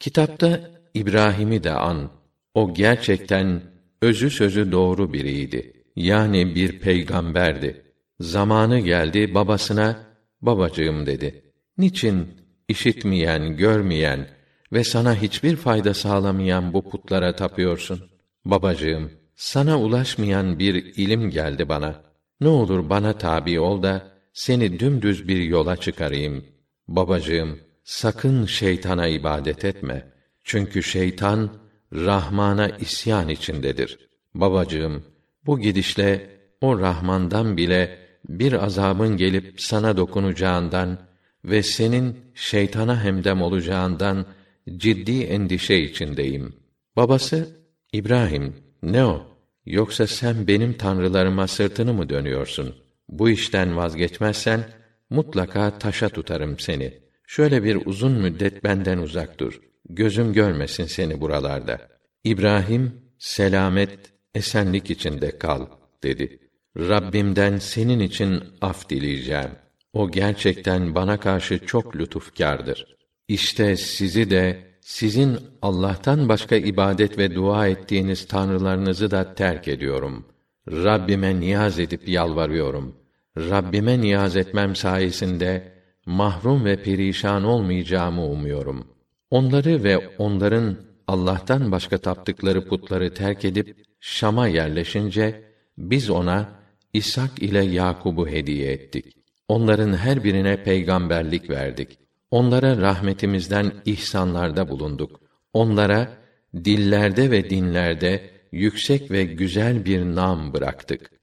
Kitapta İbrahim'i de an. O gerçekten özü sözü doğru biriydi. Yani bir peygamberdi. Zamanı geldi babasına, babacığım dedi. Niçin işitmeyen, görmeyen ve sana hiçbir fayda sağlamayan bu putlara tapıyorsun? Babacığım, sana ulaşmayan bir ilim geldi bana. Ne olur bana tabi ol da seni dümdüz bir yola çıkarayım. Babacığım, sakın şeytana ibadet etme. Çünkü şeytan Rahman'a isyan içindedir. Babacığım, bu gidişle o Rahman'dan bile bir azabın gelip sana dokunacağından ve senin şeytana hemdem olacağından ciddi endişe içindeyim. Babası İbrahim, ne o? Yoksa sen benim tanrılarıma sırtını mı dönüyorsun? Bu işten vazgeçmezsen mutlaka taşa tutarım seni. Şöyle bir uzun müddet benden uzak dur. Gözüm görmesin seni buralarda. İbrahim selamet, esenlik içinde kal dedi. Rabbimden senin için af dileyeceğim. O gerçekten bana karşı çok lütufkârdır. İşte sizi de sizin Allah'tan başka ibadet ve dua ettiğiniz tanrılarınızı da terk ediyorum. Rabbime niyaz edip yalvarıyorum. Rabbime niyaz etmem sayesinde mahrum ve perişan olmayacağımı umuyorum. Onları ve onların Allah'tan başka taptıkları putları terk edip Şam'a yerleşince biz ona İshak ile Yakub'u hediye ettik. Onların her birine peygamberlik verdik. Onlara rahmetimizden ihsanlarda bulunduk. Onlara dillerde ve dinlerde yüksek ve güzel bir nam bıraktık.